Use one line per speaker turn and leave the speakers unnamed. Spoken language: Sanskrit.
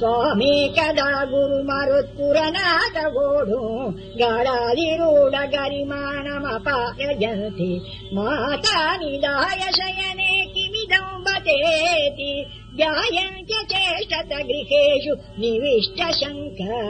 स्वामेकदा कदा गुरुमरुत्पुर नाग माता निदाय शयने किमिदम् पतेति चेष्टत गृहेषु निविष्ट शङ्का